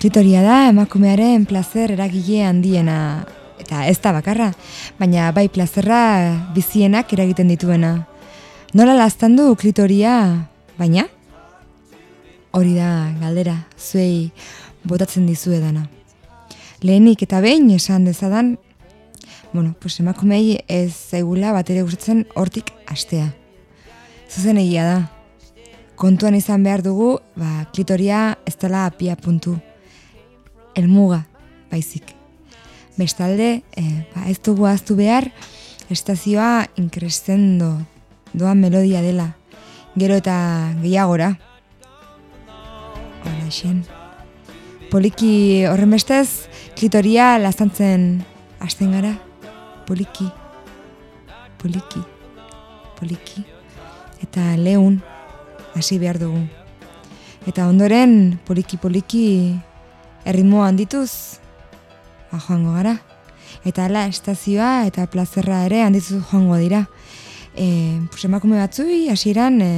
[SPEAKER 1] Klitoria da emakumearen plazer eragile handiena, eta ez da bakarra, baina bai plazerra bizienak eragiten dituena. Nola lastan du klitoria, baina? Hori da galdera, zuei botatzen dizuedana. Lehenik eta behin esan dezadan, bueno, pues emakumei ez zaigula bat ere gustatzen hortik astea. Zuzen egia da. Kontuan izan behar dugu, ba, klitoria ez dela apia puntu elmuga baizik. Bestalde, e, ba, ez dugu aztu behar, estazioa inkrescendo doan melodia dela, gero eta gehiagora. Hora esen. Poliki horren bestez, klitoria lastantzen hasten gara. Poliki, poliki, poliki. Eta leun, hasi behar dugu. Eta ondoren, poliki-poliki erritmo handituz, ba, joango gara. Eta hala estazioa eta plazerra ere handituz joango dira. E, pues, emakume batzui, hasieran e,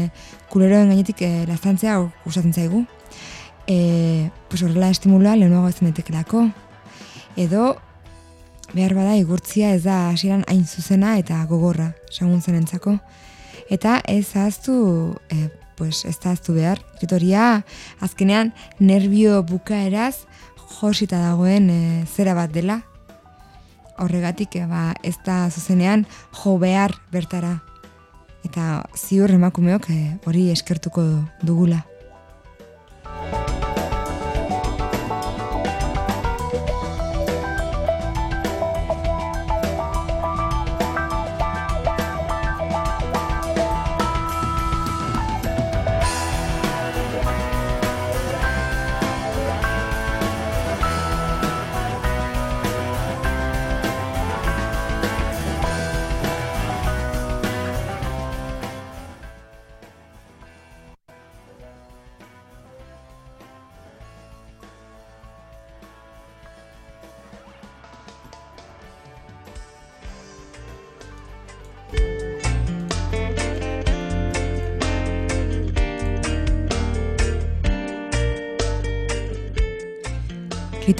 [SPEAKER 1] kuleroen gainetik e, laztantzea gustatzen zaigu. E, pues, horrela estimulua lehenago ez daitekelako. Edo, behar bada igurtzia ez da hasieran hain zuzena eta gogorra, saguntzen entzako. Eta ez ahaztu, e, pues ez da ahaztu behar. Klitoria, azkenean, nervio bukaeraz, josita dagoen e, zera bat dela. Horregatik, e, ba, ez da zuzenean jo behar bertara. Eta ziur emakumeok e, hori eskertuko dugula.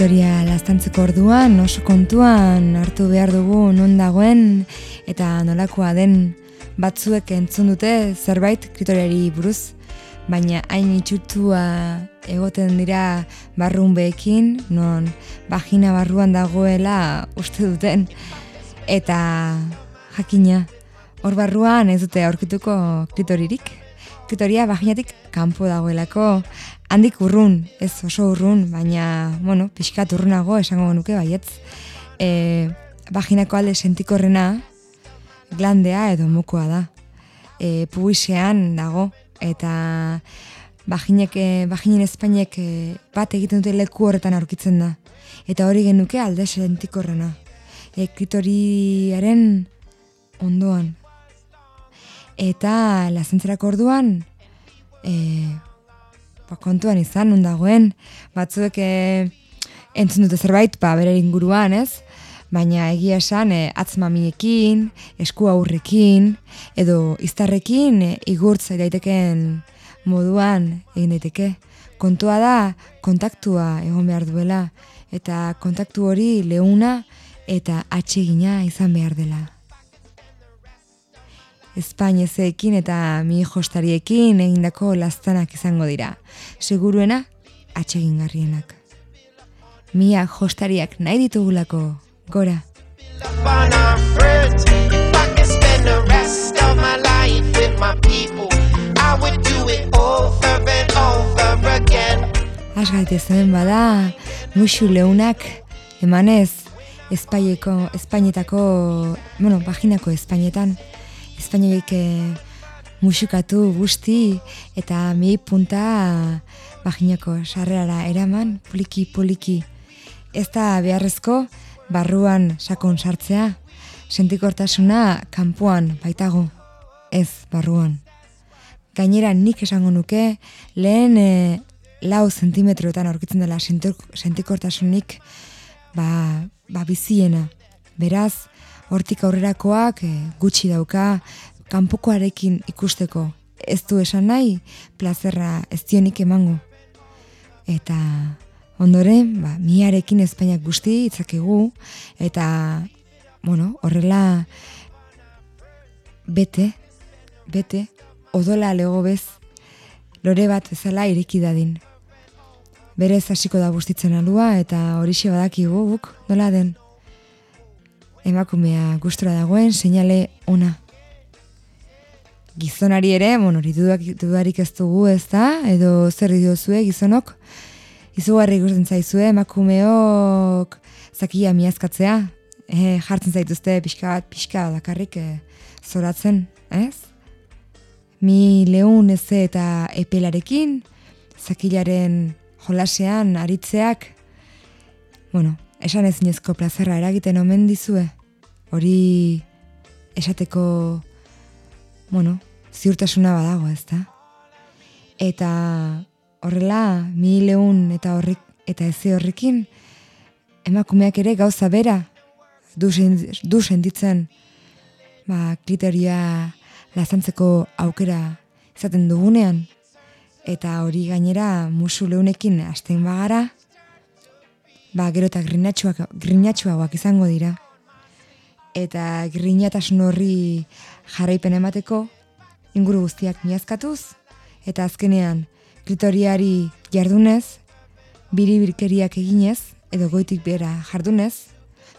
[SPEAKER 1] Klitoria lastantzeko orduan oso kontuan hartu behar dugu non dagoen eta nolakoa den. Batzuek entzun dute zerbait klitoriari buruz, baina hain itxutua egoten dira barrunbeekin, non vagina barruan dagoela uste duten, eta jakina, hor barruan ez dute aurkituko klitoririk. Klitoria vaginatik kanpo dagoelako, handik urrun, ez oso urrun, baina, bueno, pixkat urrunago esango nuke baietz. E, vaginako alde sentikorrena, glandea edo mukoa da. E, pubisean dago, eta vaginek, e, vaginen espainek e, bat egiten dute leku horretan aurkitzen da. Eta hori genuke alde sentikorrena. E, klitoriaren ondoan. Eta lazentzerako orduan, e, ba, kontuan izan, nun dagoen, batzuek e, entzun dute zerbait, ba, bere inguruan, ez? Baina egia esan, e, atzmamiekin, esku aurrekin, edo iztarrekin e, igurtza daiteken moduan egin daiteke. Kontua da, kontaktua egon behar duela, eta kontaktu hori leuna eta atsegina izan behar dela. Espainezeekin eta mi jostariekin egindako lastanak izango dira. Seguruena, atsegingarrienak. Mia jostariak nahi ditugulako, gora. Has gaitezen bada, musu leunak emanez Espaineko, Espainetako, bueno, vaginako Espainetan, Espainoik e, musikatu busti eta mi punta baginako sarrerara eraman poliki poliki. Ez da beharrezko barruan sakon sartzea, sentikortasuna kanpoan baitago, ez barruan. Gainera nik esango nuke lehen e, lau zentimetroetan aurkitzen dela sentik- sentikortasunik ba, ba biziena. Beraz, hortik aurrerakoak e, gutxi dauka kanpokoarekin ikusteko. Ez du esan nahi, plazerra ez dionik emango. Eta ondoren, ba, miarekin Espainiak guzti itzakegu, eta, bueno, horrela bete, bete, odola lego bez, lore bat bezala ireki dadin. Berez hasiko da bustitzen alua eta horixe badakigu guk nola den. Emakumea gustora dagoen seinale ona. Gizonari ere, bueno, hori dudarik ez dugu ez da, edo zer diozue gizonok, izugarri ikusten zaizue emakumeok zakia miazkatzea, e, jartzen zaituzte pixka bat, pixka dakarrik e, zoratzen, ez? Mi leun ez eta epelarekin, zakilaren jolasean aritzeak, bueno, esan ezinezko plazerra eragiten omen dizue, hori esateko, bueno, ziurtasuna badago, ez da? Eta horrela, mi leun eta horrik, eta eze horrekin, emakumeak ere gauza bera, du, du ba, kriteria lazantzeko aukera izaten dugunean, eta hori gainera musu leunekin hasten bagara, ba, gero eta grinatxuak, grinatxuagoak izango dira. Eta grinatasun horri jarraipen emateko, inguru guztiak miazkatuz, eta azkenean klitoriari jardunez, biribirkeriak eginez, edo goitik bera jardunez,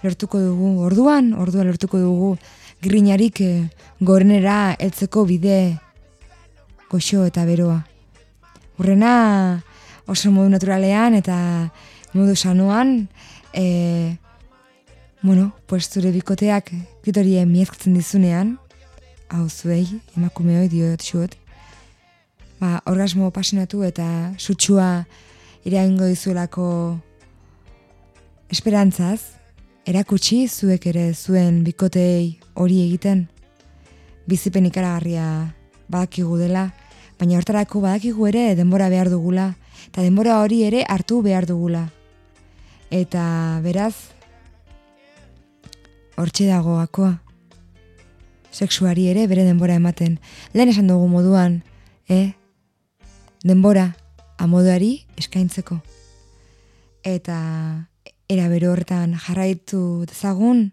[SPEAKER 1] lortuko dugu orduan, orduan lortuko dugu grinarik eh, gorenera heltzeko bide goxo eta beroa. Urrena oso modu naturalean eta modu sanuan, e, bueno, pues zure bikoteak klitorie miezkatzen dizunean, hau zuei, emakumeoi diot xuot, ba, orgasmo pasionatu eta sutsua iraingo dizuelako esperantzaz, erakutsi zuek ere zuen bikotei hori egiten, bizipen ikaragarria badakigu dela, baina hortarako badakigu ere denbora behar dugula, eta denbora hori ere hartu behar dugula. Eta beraz, hortxe dago gakoa. Sexuari ere bere denbora ematen. Lehen esan dugu moduan, eh? Denbora, amoduari eskaintzeko. Eta era bero horretan jarraitu dezagun,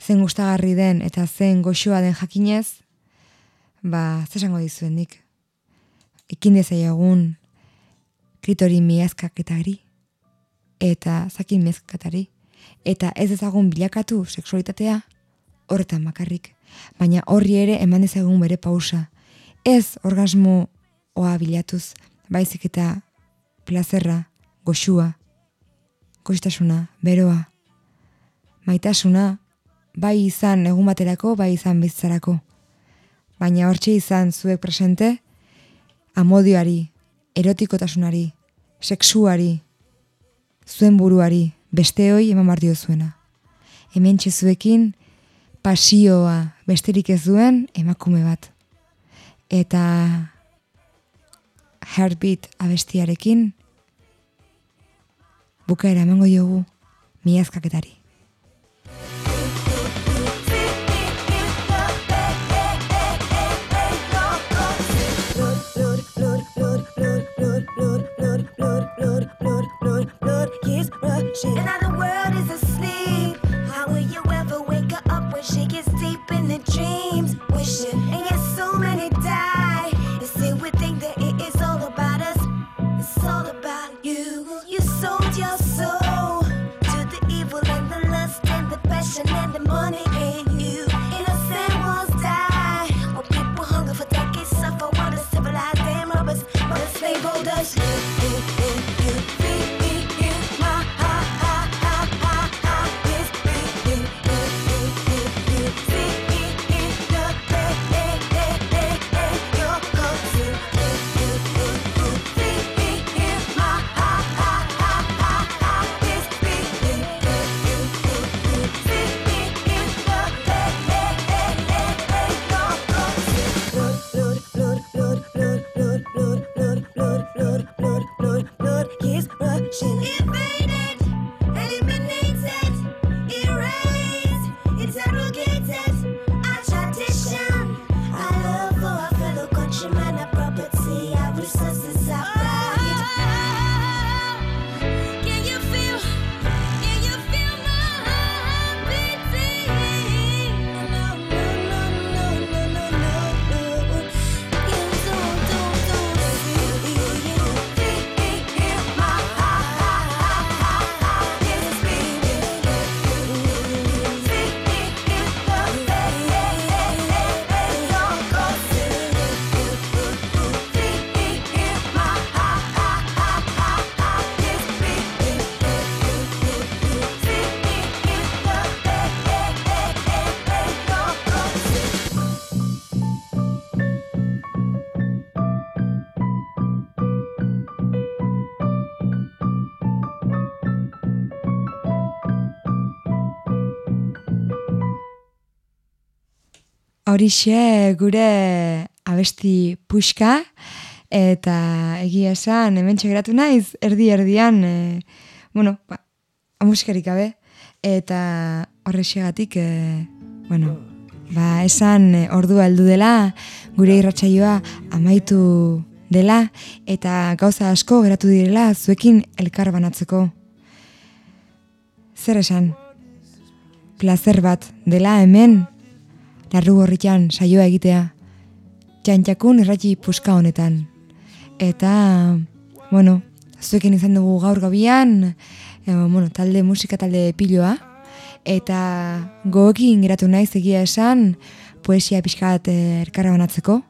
[SPEAKER 1] zen gustagarri den eta zen goxoa den jakinez, ba, zesango dizuen nik. Ekin dezaiegun klitori miazkaketari eta zakin miazkatari. Eta ez ezagun bilakatu sexualitatea horretan bakarrik. Baina horri ere eman dezagun bere pausa. Ez orgasmo oa bilatuz, baizik eta plazerra, goxua, goxtasuna, beroa, maitasuna, bai izan egun baterako, bai izan bizitzarako. Baina hortxe izan zuek presente, amodioari, erotikotasunari, sexuari, zuen buruari, besteoi eman behar diozuena. Hemen zuekin pasioa besterik ez duen emakume bat. Eta Heartbeat abestiarekin bukaera emango diogu miazkaketari.
[SPEAKER 2] And now the world is asleep. How will you ever wake up when she gets deep in the dreams? And
[SPEAKER 1] Horixe gure abesti puxka, eta egia esan, hemen geratu naiz, erdi-erdian, e, bueno, ba, musikarik gabe, eta horrexegatik, e, bueno, ba, esan e, ordua heldu dela, gure irratsaioa amaitu dela, eta gauza asko geratu direla zuekin elkar banatzeko. Zer esan? Plazer bat dela hemen, larru gorritan saioa egitea, txantxakun irratxi puska honetan. Eta, bueno, zuekin izan dugu gaur gabian, e, bueno, talde musika talde piloa, eta goekin geratu naiz egia esan, poesia pixkat eh, elkarra banatzeko.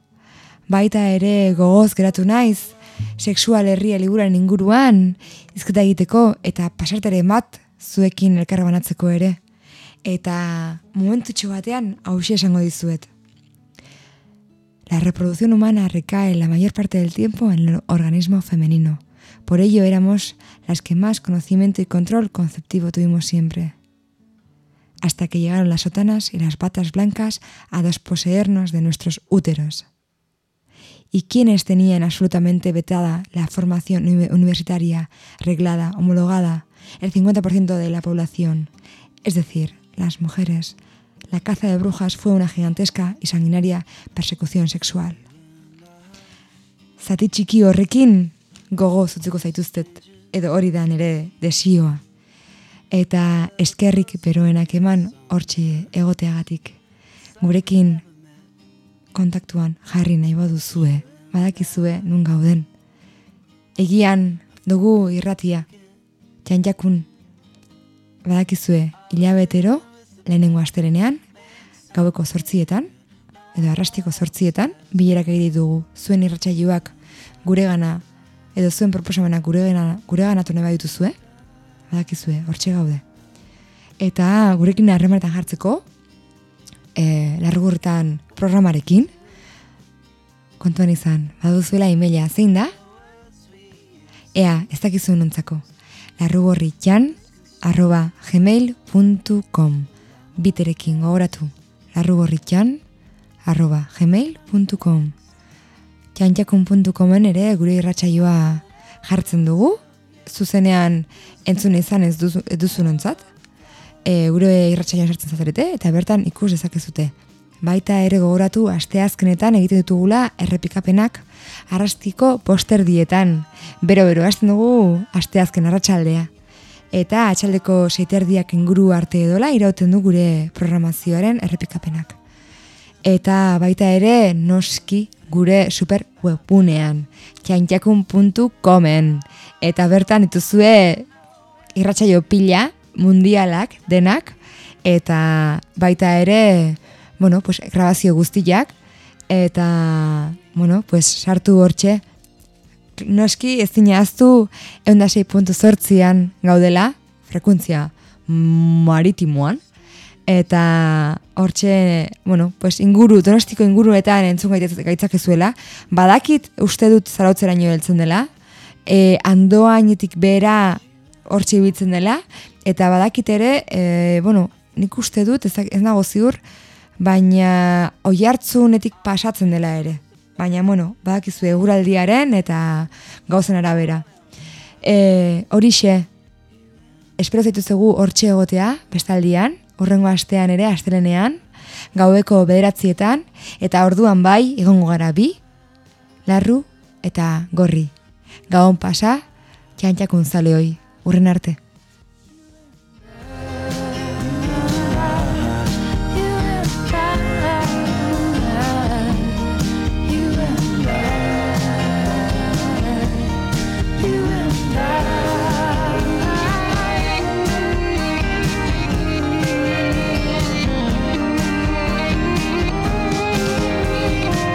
[SPEAKER 1] Baita ere gogoz geratu naiz, sexual herria liburan inguruan, izketa egiteko, eta pasartere bat zuekin elkarra banatzeko ere. Eta momentutxo batean hausia esango dizuet. La reproducción humana recae la mayor parte del tiempo en el organismo femenino. Por ello éramos las que más conocimiento y control conceptivo tuvimos siempre. Hasta que llegaron las sotanas y las batas blancas a desposeernos de nuestros úteros. ¿Y quiénes tenían absolutamente vetada la formación uni- universitaria, reglada, homologada? El 50% de la población, es decir, las mujeres. La caza de brujas fue una gigantesca y sanguinaria persecución sexual. Zati txiki horrekin gogo zutziko zaituztet, edo hori da nire desioa. Eta eskerrik beroenak eman hortxe egoteagatik. Gurekin kontaktuan jarri nahi baduzue, badakizue nun gauden. Egian dugu irratia, txantxakun, badakizue hilabetero, lehenengo astelenean, gaueko zortzietan, edo arrastiko zortzietan, bilerak egite ditugu. Zuen irratsaioak guregana edo zuen proposamenak guregana, gureganatu nahi badituzue, badakizue, hortxe gaude. Eta gurekin harremanetan jartzeko, e, larrugurretan programarekin, kontuan izan, baduzuela emaila zein da, ea, ez dakizu nontzako, larrugorritxan, arroba gmail.com biterekin gogoratu, larrugorritxan, arroba gmail.com txantxakun.comen ere gure irratsaioa jartzen dugu, zuzenean entzun izan ez duzu, duzunontzat, e, gure irratsaioan sartzen zazarete, eta bertan ikus dezakezute. Baita ere gogoratu asteazkenetan egite ditugula errepikapenak arrastiko posterdietan. Bero-bero, hasten dugu asteazken arratsaldea. Eta atxaldeko seiterdiak inguru arte edola irauten du gure programazioaren errepikapenak. Eta baita ere noski gure super webgunean, txantxakun.comen. Eta bertan dituzue irratsaio pila, mundialak, denak, eta baita ere, bueno, pues, grabazio guztiak, eta, bueno, pues, sartu hortxe, noski ez dinaztu eundasei puntu zortzian gaudela, frekuntzia maritimoan, eta hortxe, bueno, pues inguru, donostiko inguruetan entzun gaitez- gaitzakezuela, badakit uste dut zarautzeraino heltzen dela, e, andoainetik bera hortxe ibiltzen dela, eta badakit ere, e, bueno, nik uste dut, ez, ez nago ziur, baina oi pasatzen dela ere. Baina, bueno, badakizu eguraldiaren eta gauzen arabera. E, horixe, espero zaituzegu hortxe egotea, bestaldian, horrengo astean ere, astelenean, gaueko bederatzietan, eta orduan bai, egongo gara bi, larru eta gorri. Gabon pasa, txantxakun zaleoi, urren arte.